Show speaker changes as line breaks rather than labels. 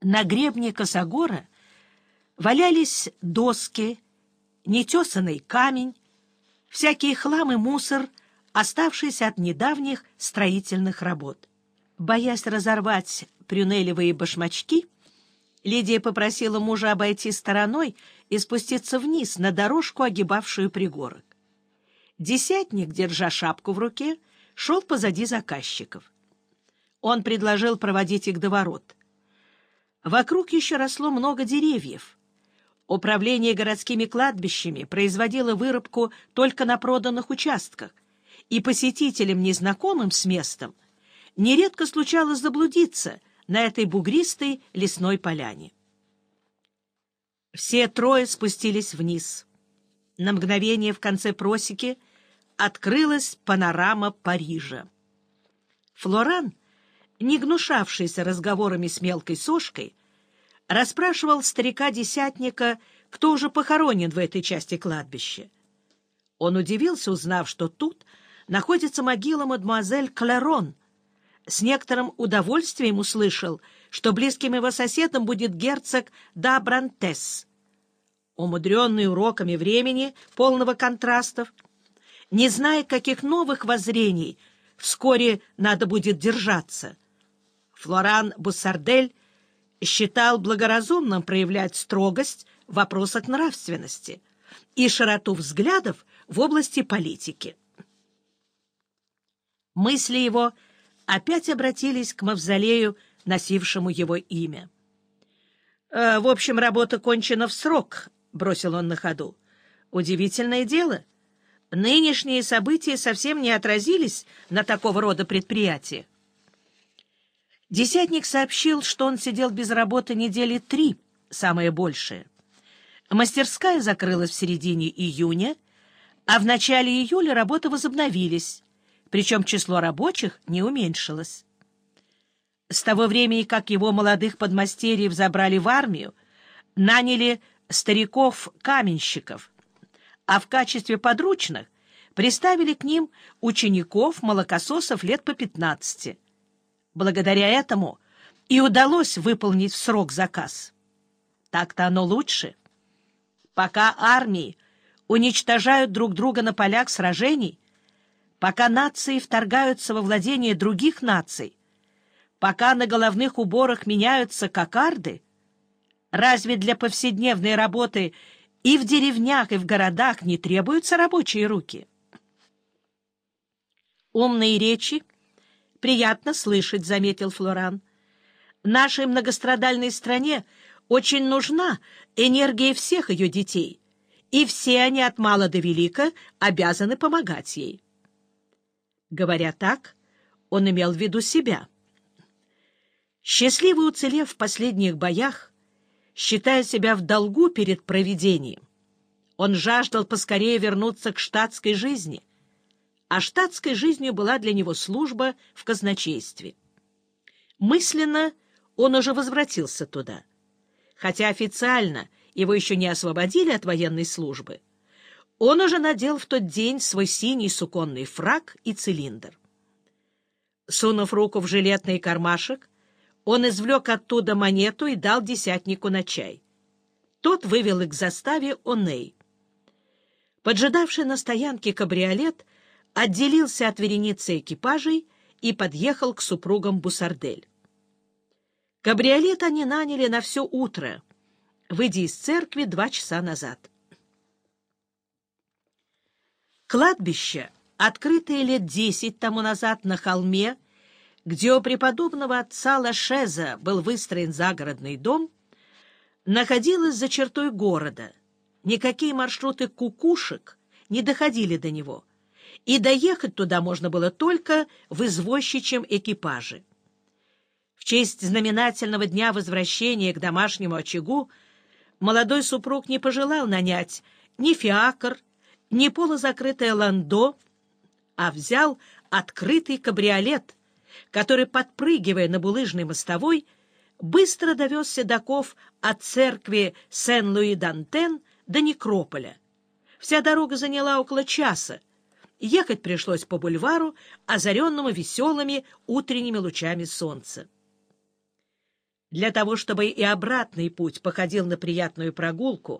На гребне Косогора валялись доски, нетесанный камень, всякие хлам и мусор, оставшиеся от недавних строительных работ. Боясь разорвать прюнелевые башмачки, Лидия попросила мужа обойти стороной и спуститься вниз на дорожку, огибавшую пригорок. Десятник, держа шапку в руке, шел позади заказчиков. Он предложил проводить их до ворот. Вокруг еще росло много деревьев. Управление городскими кладбищами производило вырубку только на проданных участках, и посетителям, незнакомым с местом, нередко случалось заблудиться на этой бугристой лесной поляне. Все трое спустились вниз. На мгновение в конце просеки открылась панорама Парижа. Флоран, не гнушавшийся разговорами с мелкой сошкой, расспрашивал старика-десятника, кто уже похоронен в этой части кладбища. Он удивился, узнав, что тут находится могила мадемуазель Клерон. С некоторым удовольствием услышал, что близким его соседом будет герцог Дабрантес. Умудренный уроками времени, полного контрастов, не зная, каких новых воззрений вскоре надо будет держаться. Флоран Буссардель считал благоразумным проявлять строгость в вопросах нравственности и широту взглядов в области политики. Мысли его опять обратились к мавзолею, носившему его имя. «Э, «В общем, работа кончена в срок», — бросил он на ходу. «Удивительное дело. Нынешние события совсем не отразились на такого рода предприятиях. Десятник сообщил, что он сидел без работы недели три, самое большее. Мастерская закрылась в середине июня, а в начале июля работы возобновились, причем число рабочих не уменьшилось. С того времени, как его молодых подмастерьев забрали в армию, наняли стариков-каменщиков, а в качестве подручных приставили к ним учеников-молокососов лет по пятнадцати. Благодаря этому и удалось выполнить в срок заказ. Так-то оно лучше. Пока армии уничтожают друг друга на полях сражений, пока нации вторгаются во владение других наций, пока на головных уборах меняются кокарды, разве для повседневной работы и в деревнях, и в городах не требуются рабочие руки? Умные речи — Приятно слышать, — заметил Флоран. Нашей многострадальной стране очень нужна энергия всех ее детей, и все они от мала до велика обязаны помогать ей. Говоря так, он имел в виду себя. Счастливый уцелев в последних боях, считая себя в долгу перед провидением, он жаждал поскорее вернуться к штатской жизни, а штатской жизнью была для него служба в казначействе. Мысленно он уже возвратился туда. Хотя официально его еще не освободили от военной службы, он уже надел в тот день свой синий суконный фраг и цилиндр. Сунув руку в жилетный кармашек, он извлек оттуда монету и дал десятнику на чай. Тот вывел их к заставе Оней. Поджидавший на стоянке кабриолет — отделился от вереницы экипажей и подъехал к супругам Бусардель. Кабриолет они наняли на все утро, выйдя из церкви два часа назад. Кладбище, открытое лет десять тому назад на холме, где у преподобного отца Лашеза был выстроен загородный дом, находилось за чертой города. Никакие маршруты кукушек не доходили до него — и доехать туда можно было только в извозчичьем экипаже. В честь знаменательного дня возвращения к домашнему очагу молодой супруг не пожелал нанять ни фиакр, ни полузакрытое ландо, а взял открытый кабриолет, который, подпрыгивая на булыжной мостовой, быстро довез седаков от церкви Сен-Луи-Дантен до Некрополя. Вся дорога заняла около часа, Ехать пришлось по бульвару, озаренному веселыми утренними лучами солнца. Для того, чтобы и обратный путь походил на приятную прогулку,